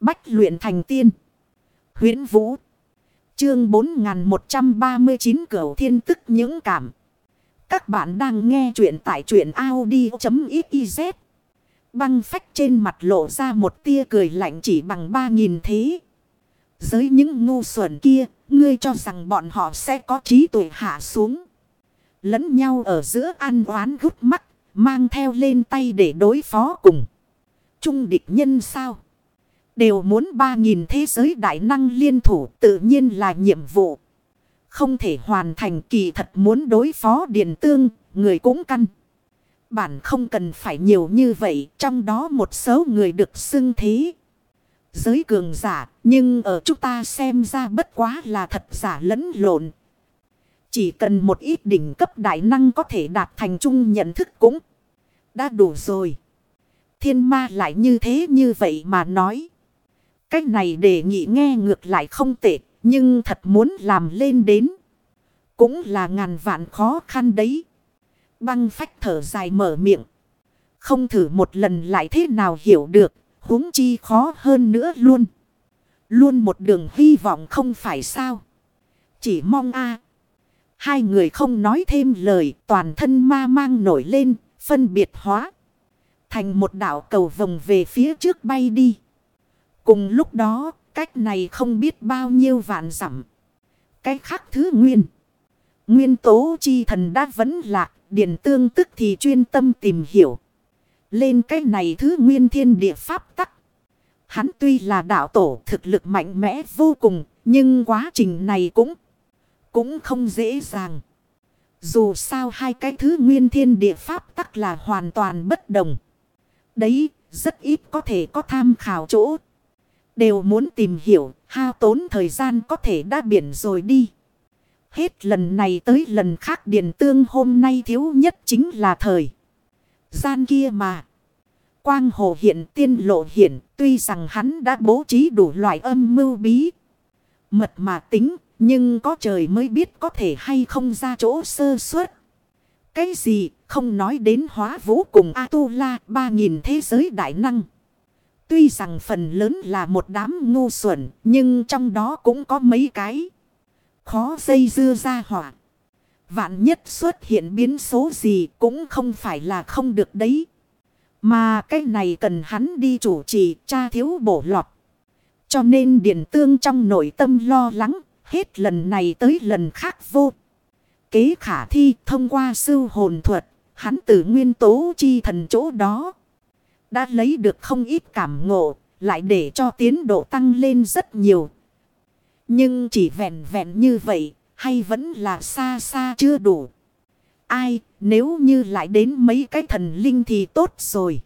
Bách luyện thành tiên. huyễn Vũ. Chương 4139 Cửu Thiên Tức những cảm. Các bạn đang nghe truyện tại truyện Audi.xyz. Băng phách trên mặt lộ ra một tia cười lạnh chỉ bằng ba nghìn thế. Giới những ngu xuẩn kia, ngươi cho rằng bọn họ sẽ có trí tuệ hạ xuống. Lẫn nhau ở giữa ăn oán gút mắt, mang theo lên tay để đối phó cùng. Trung địch nhân sao? Đều muốn ba nghìn thế giới đại năng liên thủ tự nhiên là nhiệm vụ. Không thể hoàn thành kỳ thật muốn đối phó điện tương, người cũng căn. Bản không cần phải nhiều như vậy, trong đó một số người được xưng thế. Giới cường giả, nhưng ở chúng ta xem ra bất quá là thật giả lẫn lộn. Chỉ cần một ít đỉnh cấp đại năng có thể đạt thành chung nhận thức cũng đã đủ rồi. Thiên ma lại như thế như vậy mà nói. Cách này đề nghị nghe ngược lại không tệ, nhưng thật muốn làm lên đến. Cũng là ngàn vạn khó khăn đấy. Băng phách thở dài mở miệng. Không thử một lần lại thế nào hiểu được, huống chi khó hơn nữa luôn. Luôn một đường hy vọng không phải sao. Chỉ mong a Hai người không nói thêm lời, toàn thân ma mang nổi lên, phân biệt hóa. Thành một đảo cầu vòng về phía trước bay đi. Cùng lúc đó, cách này không biết bao nhiêu vạn dặm. cái khác thứ nguyên. Nguyên tố chi thần đã vẫn lạc, điển tương tức thì chuyên tâm tìm hiểu. Lên cái này thứ nguyên thiên địa pháp tắc. Hắn tuy là đạo tổ thực lực mạnh mẽ vô cùng, nhưng quá trình này cũng cũng không dễ dàng. Dù sao hai cái thứ nguyên thiên địa pháp tắc là hoàn toàn bất đồng. Đấy, rất ít có thể có tham khảo chỗ. Đều muốn tìm hiểu, hao tốn thời gian có thể đã biển rồi đi. Hết lần này tới lần khác Điền tương hôm nay thiếu nhất chính là thời. Gian kia mà. Quang hồ hiện tiên lộ hiện tuy rằng hắn đã bố trí đủ loại âm mưu bí. Mật mà tính nhưng có trời mới biết có thể hay không ra chỗ sơ suất. Cái gì không nói đến hóa vũ cùng A-tu-la ba nghìn thế giới đại năng. Tuy rằng phần lớn là một đám ngu xuẩn, nhưng trong đó cũng có mấy cái khó dây dưa ra hỏa. Vạn nhất xuất hiện biến số gì cũng không phải là không được đấy. Mà cái này cần hắn đi chủ trì cha thiếu bổ lọt. Cho nên điện tương trong nội tâm lo lắng, Hết lần này tới lần khác vô. Kế khả thi thông qua sư hồn thuật. Hắn từ nguyên tố chi thần chỗ đó. Đã lấy được không ít cảm ngộ. Lại để cho tiến độ tăng lên rất nhiều. Nhưng chỉ vẹn vẹn như vậy. Hay vẫn là xa xa chưa đủ. Ai nếu như lại đến mấy cái thần linh thì tốt rồi.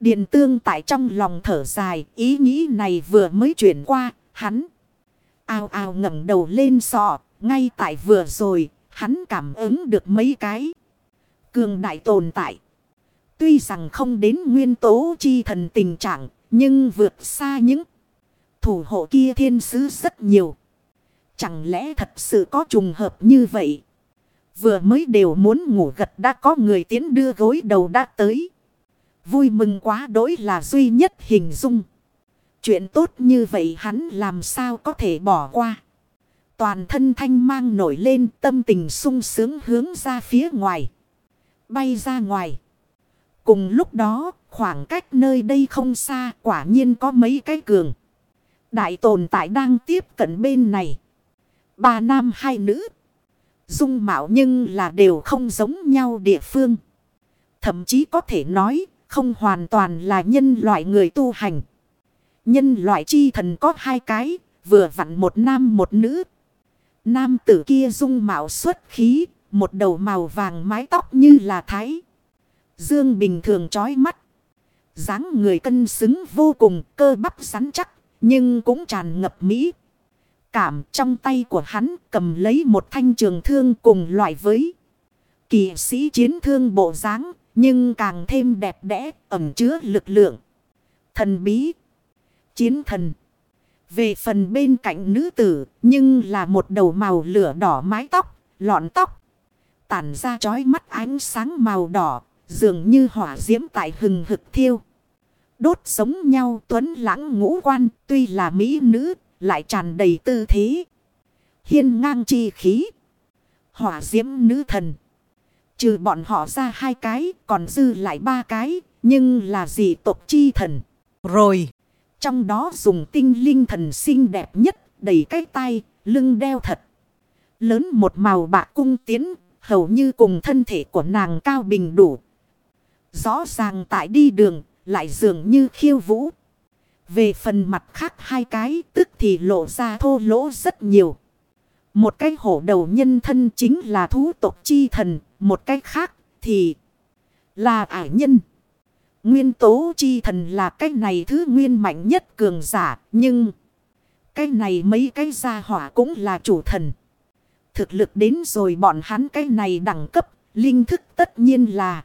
Điện tương tại trong lòng thở dài. Ý nghĩ này vừa mới chuyển qua. Hắn. Ao ao ngẩng đầu lên sọ, ngay tại vừa rồi, hắn cảm ứng được mấy cái. Cường đại tồn tại. Tuy rằng không đến nguyên tố chi thần tình trạng, nhưng vượt xa những thủ hộ kia thiên sứ rất nhiều. Chẳng lẽ thật sự có trùng hợp như vậy? Vừa mới đều muốn ngủ gật đã có người tiến đưa gối đầu đã tới. Vui mừng quá đối là duy nhất hình dung. Chuyện tốt như vậy hắn làm sao có thể bỏ qua. Toàn thân thanh mang nổi lên tâm tình sung sướng hướng ra phía ngoài. Bay ra ngoài. Cùng lúc đó khoảng cách nơi đây không xa quả nhiên có mấy cái cường. Đại tồn tại đang tiếp cận bên này. Ba nam hai nữ. Dung mạo nhưng là đều không giống nhau địa phương. Thậm chí có thể nói không hoàn toàn là nhân loại người tu hành. Nhân loại chi thần có hai cái, vừa vặn một nam một nữ. Nam tử kia dung mạo xuất khí, một đầu màu vàng mái tóc như là thái. Dương bình thường trói mắt. dáng người cân xứng vô cùng cơ bắp rắn chắc, nhưng cũng tràn ngập mỹ. Cảm trong tay của hắn cầm lấy một thanh trường thương cùng loại với kỳ sĩ chiến thương bộ dáng nhưng càng thêm đẹp đẽ, ẩm chứa lực lượng. Thần bí chiến thần. Về phần bên cạnh nữ tử, nhưng là một đầu màu lửa đỏ mái tóc, lọn tóc. Tản ra chói mắt ánh sáng màu đỏ, dường như hỏa diễm tại hừng hực thiêu. Đốt sống nhau tuấn lãng ngũ quan, tuy là mỹ nữ, lại tràn đầy tư thế. Hiên ngang chi khí. Hỏa diễm nữ thần. Trừ bọn họ ra hai cái, còn dư lại ba cái, nhưng là gì tộc chi thần. Rồi. Trong đó dùng tinh linh thần xinh đẹp nhất, đầy cái tay lưng đeo thật. Lớn một màu bạc cung tiến, hầu như cùng thân thể của nàng cao bình đủ. Rõ ràng tại đi đường lại dường như khiêu vũ. Về phần mặt khác hai cái tức thì lộ ra thô lỗ rất nhiều. Một cái hổ đầu nhân thân chính là thú tộc chi thần, một cái khác thì là ải nhân. Nguyên tố chi thần là cái này thứ nguyên mạnh nhất cường giả, nhưng cái này mấy cái gia hỏa cũng là chủ thần. Thực lực đến rồi bọn hắn cái này đẳng cấp, linh thức tất nhiên là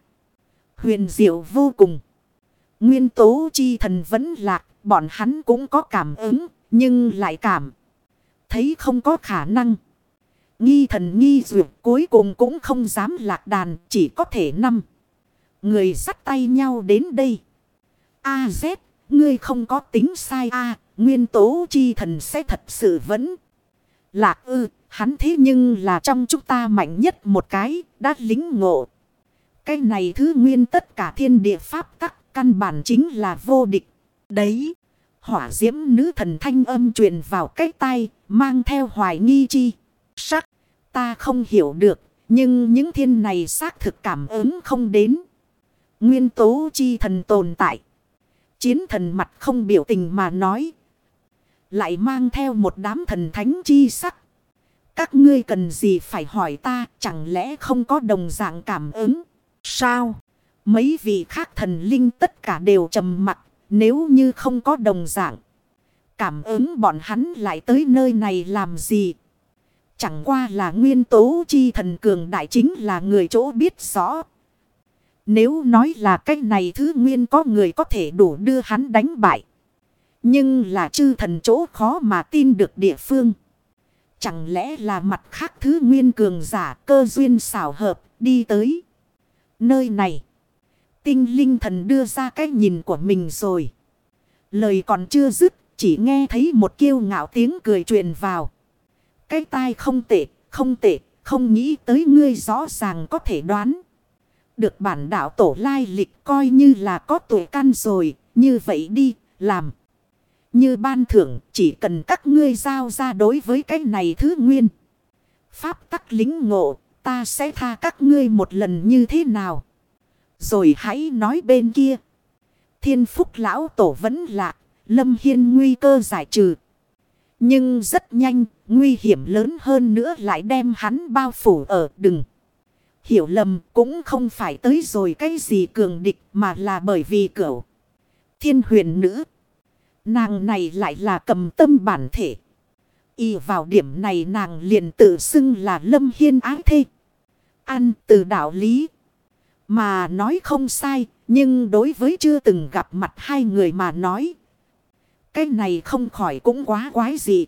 huyền diệu vô cùng. Nguyên tố chi thần vẫn lạc, bọn hắn cũng có cảm ứng, nhưng lại cảm. Thấy không có khả năng. Nghi thần nghi duyệt cuối cùng cũng không dám lạc đàn, chỉ có thể năm. Người dắt tay nhau đến đây. A Z, ngươi không có tính sai A, nguyên tố chi thần sẽ thật sự vẫn. Lạc ư, hắn thế nhưng là trong chúng ta mạnh nhất một cái, đã lính ngộ. Cái này thứ nguyên tất cả thiên địa pháp tắc Căn bản chính là vô địch. Đấy. Hỏa diễm nữ thần thanh âm truyền vào cái tay. Mang theo hoài nghi chi. Sắc. Ta không hiểu được. Nhưng những thiên này xác thực cảm ứng không đến. Nguyên tố chi thần tồn tại. Chiến thần mặt không biểu tình mà nói. Lại mang theo một đám thần thánh chi sắc. Các ngươi cần gì phải hỏi ta, chẳng lẽ không có đồng dạng cảm ứng. Sao? Mấy vị khác thần linh tất cả đều trầm mặt. Nếu như không có đồng dạng. Cảm ứng bọn hắn lại tới nơi này làm gì? Chẳng qua là nguyên tố chi thần cường đại chính là người chỗ biết rõ. Nếu nói là cách này thứ nguyên có người có thể đủ đưa hắn đánh bại. Nhưng là chư thần chỗ khó mà tin được địa phương. Chẳng lẽ là mặt khác thứ nguyên cường giả cơ duyên xảo hợp đi tới nơi này. Tinh linh thần đưa ra cái nhìn của mình rồi. Lời còn chưa dứt, chỉ nghe thấy một kiêu ngạo tiếng cười truyền vào. Cái tai không tệ, không tệ, không nghĩ tới ngươi rõ ràng có thể đoán. Được bản đạo tổ lai lịch coi như là có tuổi căn rồi, như vậy đi, làm. Như ban thưởng, chỉ cần các ngươi giao ra đối với cái này thứ nguyên. Pháp tắc lính ngộ, ta sẽ tha các ngươi một lần như thế nào? Rồi hãy nói bên kia. Thiên phúc lão tổ vẫn lạc. Lâm Hiên nguy cơ giải trừ. Nhưng rất nhanh, nguy hiểm lớn hơn nữa lại đem hắn bao phủ ở đừng. Hiểu lầm cũng không phải tới rồi cái gì cường địch mà là bởi vì cửu. Thiên huyền nữ. Nàng này lại là cầm tâm bản thể. Y vào điểm này nàng liền tự xưng là lâm hiên ái thê. Ăn từ đạo lý mà nói không sai, nhưng đối với chưa từng gặp mặt hai người mà nói. Cái này không khỏi cũng quá quái dị.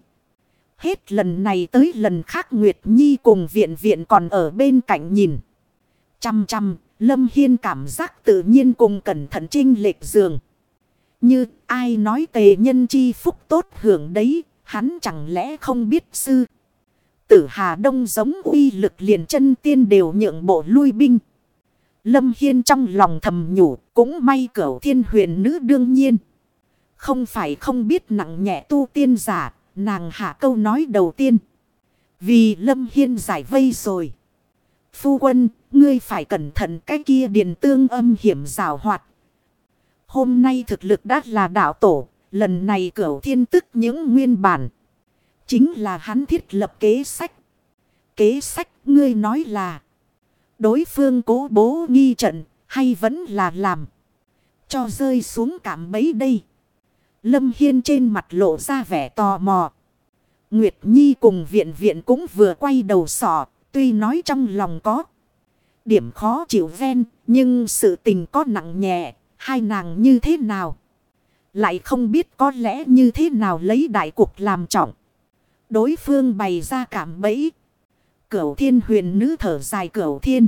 Hết lần này tới lần khác Nguyệt Nhi cùng viện viện còn ở bên cạnh nhìn. Chăm chăm, Lâm Hiên cảm giác tự nhiên cùng cẩn thận trinh lệch giường. Như ai nói tề nhân chi phúc tốt hưởng đấy, hắn chẳng lẽ không biết sư. Tử Hà Đông giống uy lực liền chân tiên đều nhượng bộ lui binh. Lâm Hiên trong lòng thầm nhủ, cũng may cửu thiên huyền nữ đương nhiên. Không phải không biết nặng nhẹ tu tiên giả, nàng hạ câu nói đầu tiên. Vì Lâm Hiên giải vây rồi. Phu quân, ngươi phải cẩn thận cái kia điền tương âm hiểm rào hoạt. Hôm nay thực lực đã là đạo tổ, lần này cửu thiên tức những nguyên bản. Chính là hắn thiết lập kế sách. Kế sách ngươi nói là. Đối phương cố bố nghi trận hay vẫn là làm. Cho rơi xuống cảm bấy đây. Lâm Hiên trên mặt lộ ra vẻ tò mò. Nguyệt Nhi cùng viện viện cũng vừa quay đầu sỏ. Tuy nói trong lòng có. Điểm khó chịu ven. Nhưng sự tình có nặng nhẹ. Hai nàng như thế nào? Lại không biết có lẽ như thế nào lấy đại cục làm trọng. Đối phương bày ra cảm bẫy. Cửu thiên huyền nữ thở dài cửu thiên.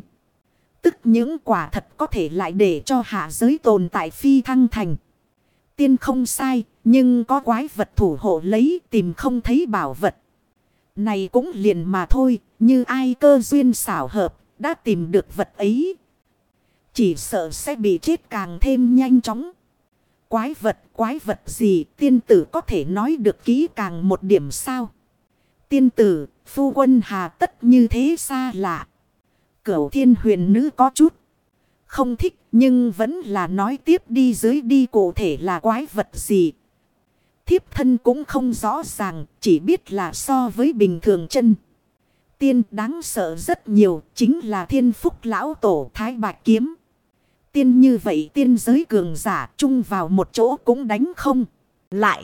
Tức những quả thật có thể lại để cho hạ giới tồn tại phi thăng thành. Tiên không sai, nhưng có quái vật thủ hộ lấy tìm không thấy bảo vật. Này cũng liền mà thôi, như ai cơ duyên xảo hợp, đã tìm được vật ấy. Chỉ sợ sẽ bị chết càng thêm nhanh chóng. Quái vật, quái vật gì, tiên tử có thể nói được kỹ càng một điểm sao? Tiên tử, phu quân hà tất như thế xa lạ. Cửu thiên huyền nữ có chút. Không thích nhưng vẫn là nói tiếp đi dưới đi cụ thể là quái vật gì. Thiếp thân cũng không rõ ràng, chỉ biết là so với bình thường chân. Tiên đáng sợ rất nhiều, chính là thiên phúc lão tổ thái bạch kiếm. Tiên như vậy tiên giới cường giả chung vào một chỗ cũng đánh không. Lại,